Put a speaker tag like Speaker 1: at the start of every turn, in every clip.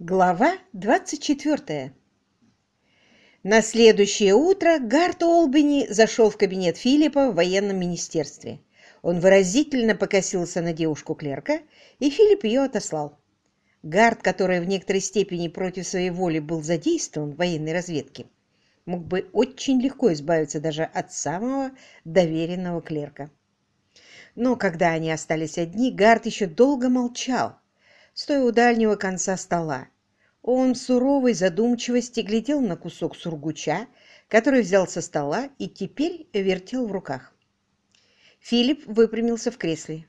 Speaker 1: Глава 24 На следующее утро Гарт Олбани зашел в кабинет Филиппа в военном министерстве. Он выразительно покосился на девушку-клерка, и Филипп ее отослал. Гарт, который в некоторой степени против своей воли был задействован в военной разведке, мог бы очень легко избавиться даже от самого доверенного клерка. Но когда они остались одни, Гарт еще долго молчал, стоя у дальнего конца стола. Он в суровой задумчивости глядел на кусок сургуча, который взял со стола и теперь вертел в руках. Филипп выпрямился в кресле.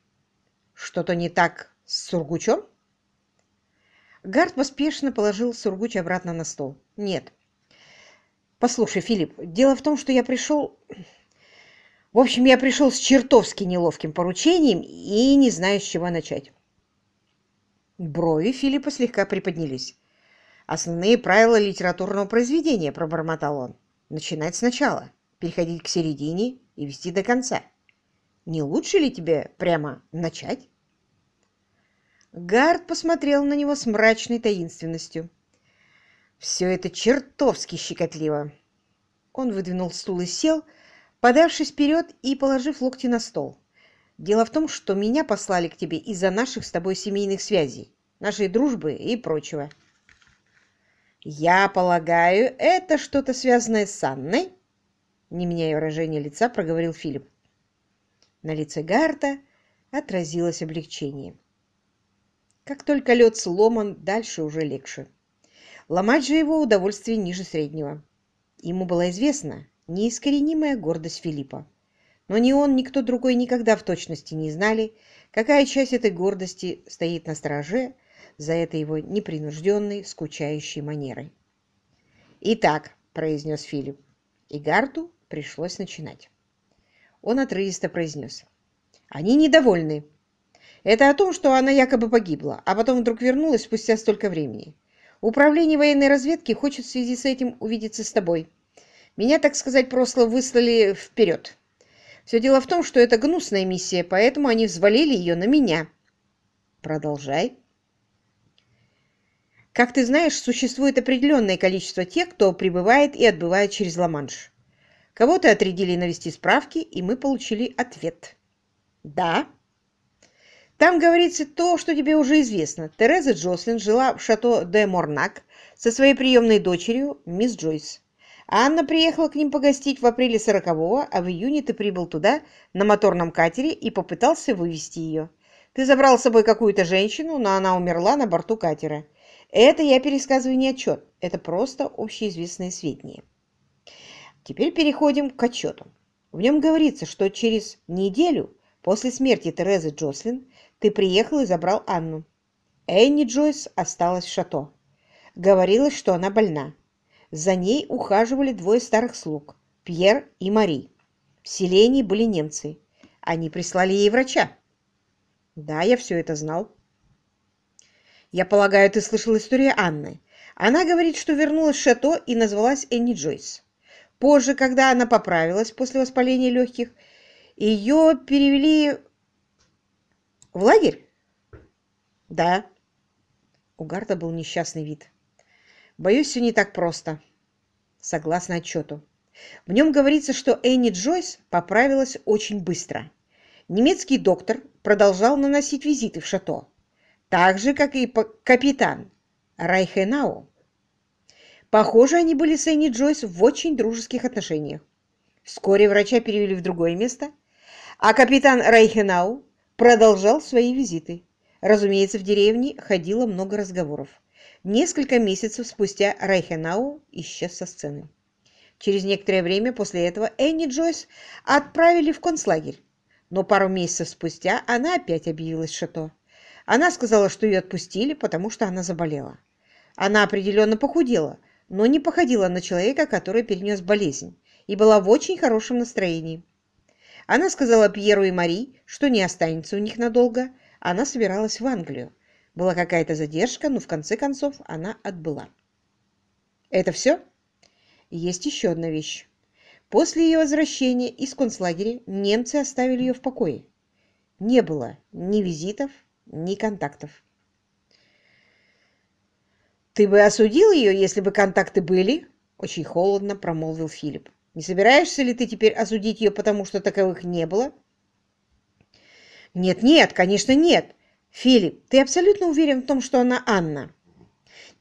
Speaker 1: «Что-то не так с сургучом?» Гард поспешно положил сургуч обратно на стол. «Нет. Послушай, Филипп, дело в том, что я пришел... В общем, я пришел с чертовски неловким поручением и не знаю, с чего начать. Брови Филиппа слегка приподнялись. «Основные правила литературного произведения», — пробормотал он. «Начинать сначала, переходить к середине и вести до конца. Не лучше ли тебе прямо начать?» Гард посмотрел на него с мрачной таинственностью. «Все это чертовски щекотливо!» Он выдвинул стул и сел, подавшись вперед и положив локти на стол. Дело в том, что меня послали к тебе из-за наших с тобой семейных связей, нашей дружбы и прочего. Я полагаю, это что-то связанное с Анной? Не меняя выражения лица, проговорил Филипп. На лице Гарта отразилось облегчение. Как только лед сломан, дальше уже легче. Ломать же его удовольствие ниже среднего. Ему была известна неискоренимая гордость Филиппа. Но ни он, ни кто другой никогда в точности не знали, какая часть этой гордости стоит на стороже за этой его непринужденной, скучающей манерой. «Итак», — произнес Филипп, и Гарту пришлось начинать. Он отрывисто произнес. «Они недовольны. Это о том, что она якобы погибла, а потом вдруг вернулась спустя столько времени. Управление военной разведки хочет в связи с этим увидеться с тобой. Меня, так сказать, просто выслали вперед. Все дело в том, что это гнусная миссия, поэтому они взвалили ее на меня. Продолжай. Как ты знаешь, существует определенное количество тех, кто прибывает и отбывает через Ла-Манш. Кого-то отрядили навести справки, и мы получили ответ. Да. Там говорится то, что тебе уже известно. Тереза Джослин жила в шато де Морнак со своей приемной дочерью, мисс Джойс. Анна приехала к ним погостить в апреле сорокового, а в июне ты прибыл туда на моторном катере и попытался вывести ее. Ты забрал с собой какую-то женщину, но она умерла на борту катера. Это я пересказываю не отчет, это просто общеизвестные сведения. Теперь переходим к отчету. В нем говорится, что через неделю после смерти Терезы Джослин ты приехал и забрал Анну. Энни Джойс осталась в шато. Говорилось, что она больна. За ней ухаживали двое старых слуг – Пьер и Мари. В селении были немцы. Они прислали ей врача. Да, я все это знал. Я полагаю, ты слышал историю Анны. Она говорит, что вернулась в шато и назвалась Энни Джойс. Позже, когда она поправилась после воспаления легких, ее перевели в лагерь? Да. У Гарта был несчастный вид. Боюсь, все не так просто. Согласно отчету. В нем говорится, что Энни Джойс поправилась очень быстро. Немецкий доктор продолжал наносить визиты в шато, так же, как и капитан Райхенау. Похоже, они были с Энни Джойс в очень дружеских отношениях. Вскоре врача перевели в другое место, а капитан Райхенау продолжал свои визиты. Разумеется, в деревне ходило много разговоров. Несколько месяцев спустя Райхенау исчез со сцены. Через некоторое время после этого Энни Джойс отправили в концлагерь, но пару месяцев спустя она опять объявилась в шато. Она сказала, что ее отпустили, потому что она заболела. Она определенно похудела, но не походила на человека, который перенес болезнь, и была в очень хорошем настроении. Она сказала Пьеру и Мари, что не останется у них надолго, она собиралась в Англию, была какая-то задержка, но в конце концов она отбыла. Это все? Есть еще одна вещь. После ее возвращения из концлагеря немцы оставили ее в покое. Не было ни визитов, ни контактов. «Ты бы осудил ее, если бы контакты были?» — очень холодно промолвил Филипп. «Не собираешься ли ты теперь осудить ее, потому что таковых не было?» «Нет-нет, конечно, нет. Филипп, ты абсолютно уверен в том, что она Анна?»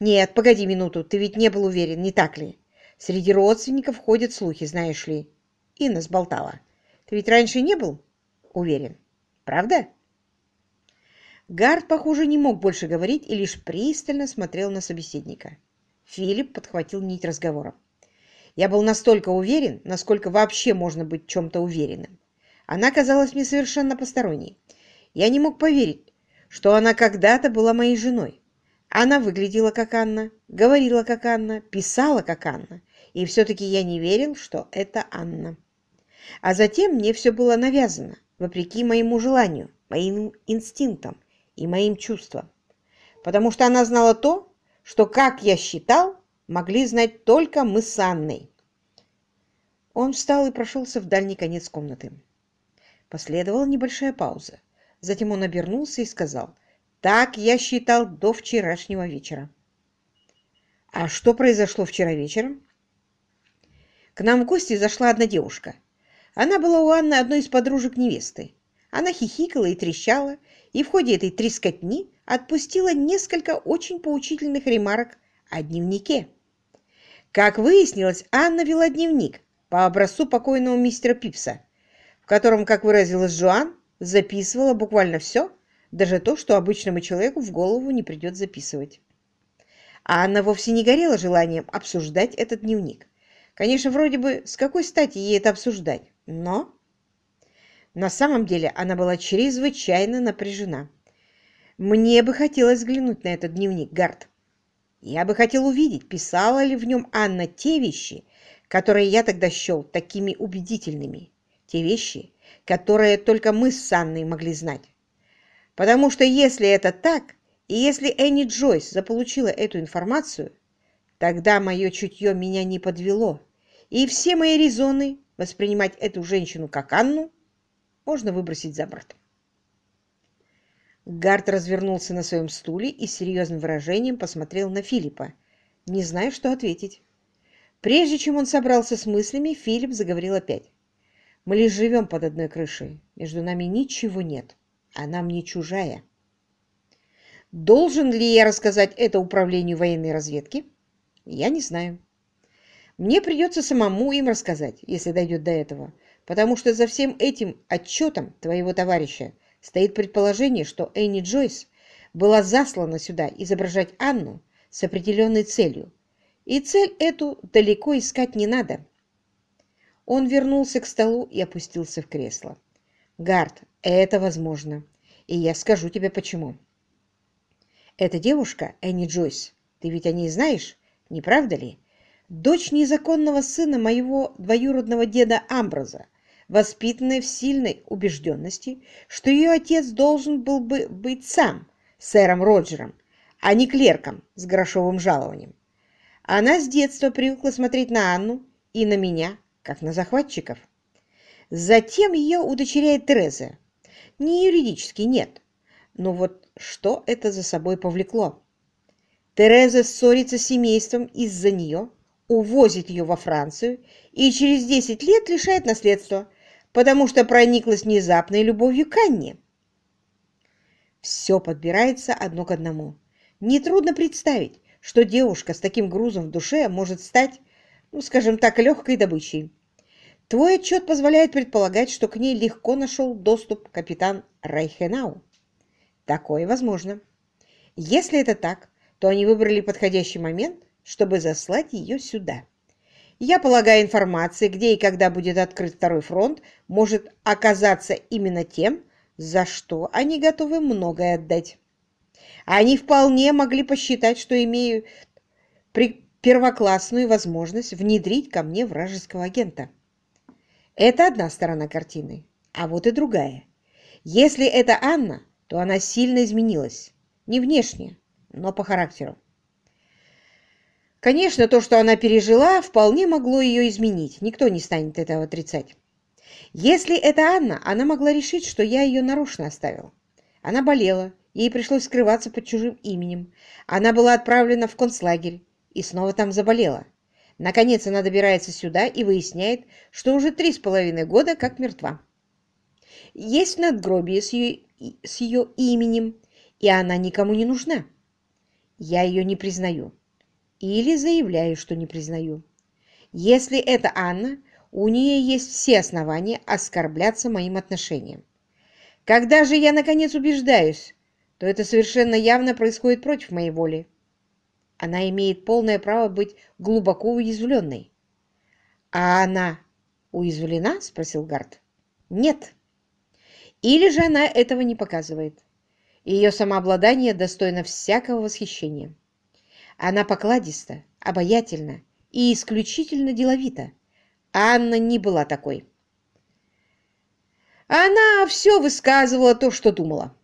Speaker 1: «Нет, погоди минуту, ты ведь не был уверен, не так ли? Среди родственников ходят слухи, знаешь ли». Инна сболтала. «Ты ведь раньше не был уверен, правда?» Гард, похоже, не мог больше говорить и лишь пристально смотрел на собеседника. Филипп подхватил нить разговора. Я был настолько уверен, насколько вообще можно быть чем-то уверенным. Она казалась мне совершенно посторонней. Я не мог поверить, что она когда-то была моей женой. Она выглядела как Анна, говорила как Анна, писала как Анна, и все-таки я не верил, что это Анна. А затем мне все было навязано, вопреки моему желанию, моим инстинктам, и моим чувствам, потому что она знала то, что, как я считал, могли знать только мы с Анной. Он встал и прошелся в дальний конец комнаты. Последовала небольшая пауза. Затем он обернулся и сказал, «Так я считал до вчерашнего вечера». «А что произошло вчера вечером?» К нам в гости зашла одна девушка. Она была у Анны одной из подружек невесты. Она хихикала и трещала, и в ходе этой трескотни отпустила несколько очень поучительных ремарок о дневнике. Как выяснилось, Анна вела дневник по образцу покойного мистера Пипса, в котором, как выразилась Жуан, записывала буквально все, даже то, что обычному человеку в голову не придет записывать. А Анна вовсе не горела желанием обсуждать этот дневник. Конечно, вроде бы, с какой стати ей это обсуждать, но на самом деле она была чрезвычайно напряжена. Мне бы хотелось взглянуть на этот дневник, Гард. Я бы хотел увидеть, писала ли в нем Анна те вещи, которые я тогда счел такими убедительными. Те вещи, которые только мы с Анной могли знать. Потому что если это так, и если Энни Джойс заполучила эту информацию, тогда мое чутье меня не подвело, и все мои резоны воспринимать эту женщину как Анну можно выбросить за борт. Гард развернулся на своем стуле и с серьезным выражением посмотрел на Филиппа, не зная, что ответить. Прежде чем он собрался с мыслями, Филипп заговорил опять. «Мы лишь живем под одной крышей. Между нами ничего нет. Она мне чужая». «Должен ли я рассказать это управлению военной разведки?» «Я не знаю. Мне придется самому им рассказать, если дойдет до этого потому что за всем этим отчетом твоего товарища стоит предположение, что Энни Джойс была заслана сюда изображать Анну с определенной целью, и цель эту далеко искать не надо. Он вернулся к столу и опустился в кресло. «Гард, это возможно, и я скажу тебе почему. Эта девушка, Энни Джойс, ты ведь о ней знаешь, не правда ли? Дочь незаконного сына моего двоюродного деда Амброза, воспитанная в сильной убежденности, что ее отец должен был бы быть сам сэром Роджером, а не клерком с грошовым жалованием. Она с детства привыкла смотреть на Анну и на меня, как на захватчиков. Затем ее удочеряет Тереза. Не юридически, нет. Но вот что это за собой повлекло? Тереза ссорится с семейством из-за нее, увозит ее во Францию и через 10 лет лишает наследства, потому что прониклась внезапной любовью к Анне. Все подбирается одно к одному. Нетрудно представить, что девушка с таким грузом в душе может стать, ну, скажем так, легкой добычей. Твой отчет позволяет предполагать, что к ней легко нашел доступ капитан Райхенау. Такое возможно. Если это так, то они выбрали подходящий момент, чтобы заслать ее сюда. Я полагаю, информация, где и когда будет открыт второй фронт, может оказаться именно тем, за что они готовы многое отдать. Они вполне могли посчитать, что имеют первоклассную возможность внедрить ко мне вражеского агента. Это одна сторона картины, а вот и другая. Если это Анна, то она сильно изменилась. Не внешне, но по характеру. Конечно, то, что она пережила, вполне могло ее изменить. Никто не станет этого отрицать. Если это Анна, она могла решить, что я ее нарочно оставил. Она болела, ей пришлось скрываться под чужим именем. Она была отправлена в концлагерь и снова там заболела. Наконец она добирается сюда и выясняет, что уже три с половиной года как мертва. Есть надгробие с ее, с ее именем, и она никому не нужна. Я ее не признаю. Или заявляю, что не признаю. Если это Анна, у нее есть все основания оскорбляться моим отношением. Когда же я, наконец, убеждаюсь, то это совершенно явно происходит против моей воли. Она имеет полное право быть глубоко уязвленной. «А она уязвлена?» – спросил Гард. «Нет. Или же она этого не показывает. Ее самообладание достойно всякого восхищения. Она покладиста, обаятельна и исключительно деловита. Анна не была такой. Она все высказывала то, что думала.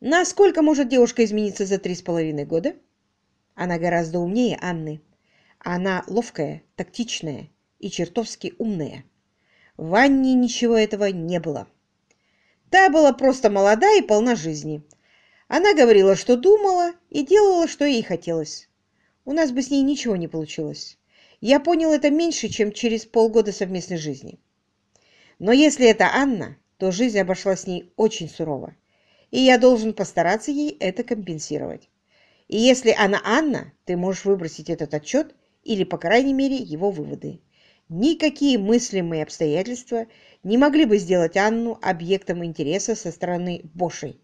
Speaker 1: Насколько может девушка измениться за три с половиной года? Она гораздо умнее Анны. Она ловкая, тактичная и чертовски умная. В Анне ничего этого не было. Та была просто молода и полна жизни. Она говорила, что думала, и делала, что ей хотелось. У нас бы с ней ничего не получилось. Я понял это меньше, чем через полгода совместной жизни. Но если это Анна, то жизнь обошла с ней очень сурово, и я должен постараться ей это компенсировать. И если она Анна, ты можешь выбросить этот отчет или, по крайней мере, его выводы. Никакие мыслимые обстоятельства не могли бы сделать Анну объектом интереса со стороны Бошей.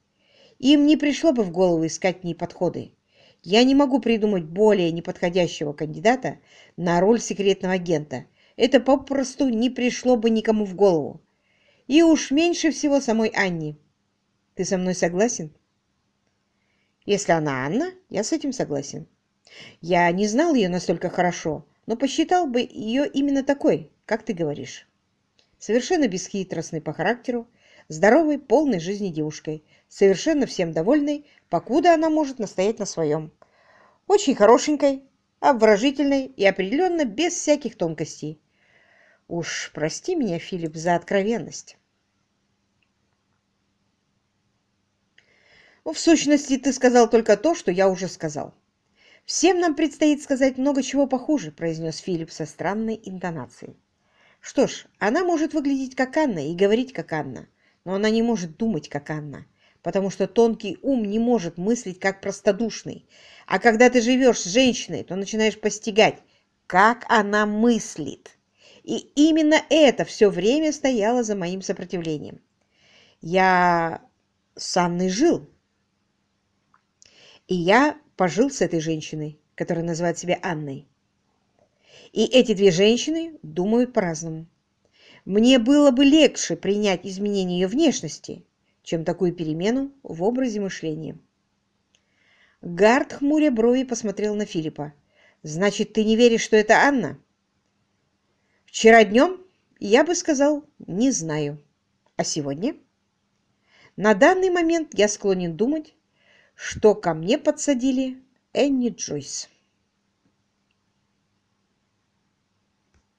Speaker 1: Им не пришло бы в голову искать к ней подходы. Я не могу придумать более неподходящего кандидата на роль секретного агента, это попросту не пришло бы никому в голову. И уж меньше всего самой Анне. Ты со мной согласен? Если она Анна, я с этим согласен. Я не знал ее настолько хорошо, но посчитал бы ее именно такой, как ты говоришь. Совершенно бесхитростной по характеру, здоровой, полной жизни девушкой, совершенно всем довольной, покуда она может настоять на своем. Очень хорошенькой, обворожительной и определенно без всяких тонкостей. Уж прости меня, Филипп, за откровенность. В сущности, ты сказал только то, что я уже сказал. Всем нам предстоит сказать много чего похуже, произнес Филипп со странной интонацией. Что ж, она может выглядеть как Анна и говорить как Анна, но она не может думать как Анна, потому что тонкий ум не может мыслить как простодушный. А когда ты живешь с женщиной, то начинаешь постигать, как она мыслит. И именно это все время стояло за моим сопротивлением. Я с Анной жил. И я пожил с этой женщиной, которая называет себя Анной. И эти две женщины думают по-разному. Мне было бы легче принять изменение ее внешности, чем такую перемену в образе мышления. Гард, хмуря брови, посмотрел на Филиппа. «Значит, ты не веришь, что это Анна?» Вчера днем я бы сказал «не знаю». А сегодня? На данный момент я склонен думать, что ко мне подсадили Энни Джойс.